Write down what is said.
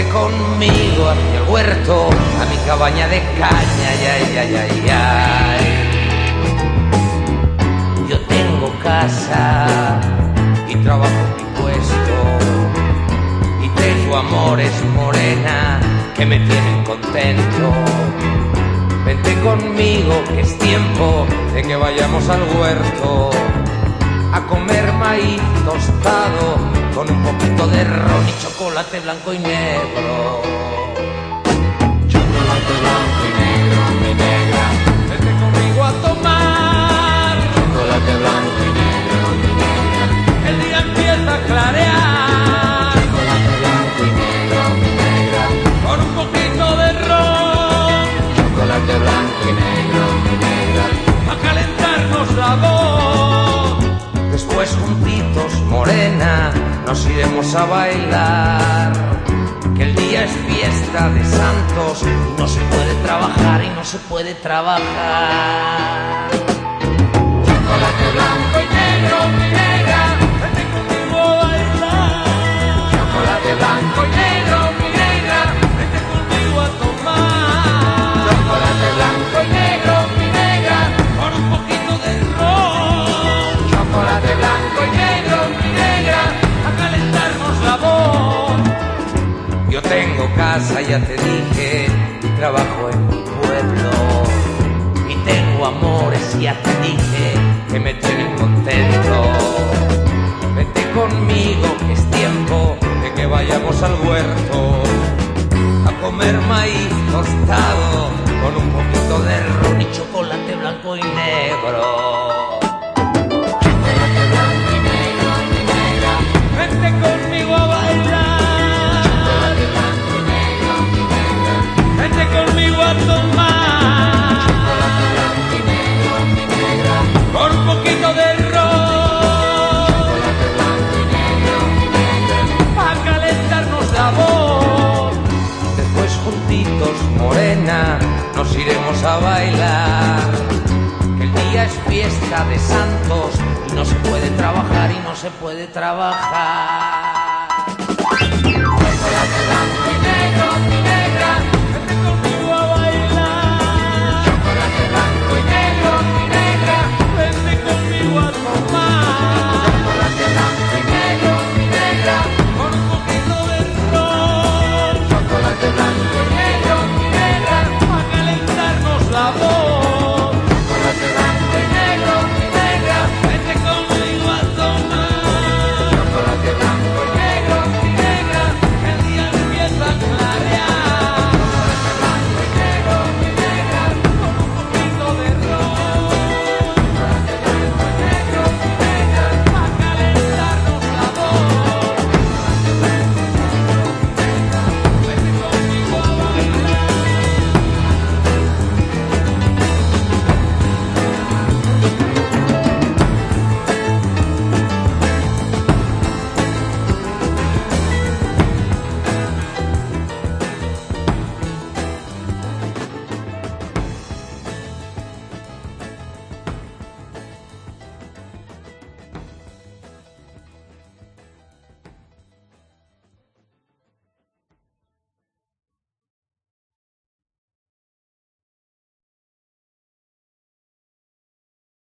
Vente conmigo hacia el huerto, a mi cabaña de caña, ay, ay, ay, ay. Yo tengo casa y trabajo mi puesto y tengo amores morena que me tienen contento. Vente conmigo que es tiempo de que vayamos al huerto a comer maíz tostado con un poquito de ron y chocolate blanco y negro. Chocolate blanco y negro, mi negra. Vente conmigo a tomar, Chocolate blanco y negro, mi negra. el día empieza a clarear Chocolate blanco y negro, mi negra. con un poquito de ron Chocolate blanco y negro, mi negra. a calentarnos la voz. Después juntitos, morena, nos iremos a bailar. Que el día es fiesta de santos no se puede trabajar y no se puede trabajar. Chocolate blanco y negro, ya te dije, trabajo en mi pueblo. Y tengo amores, ya te dije, que me tienen contento. Vente conmigo, que es tiempo de que vayamos al huerto a comer maíz tostado con un poquito morena, nos iremos a bailar. Que el día es fiesta de santos y no se puede trabajar y no se puede trabajar.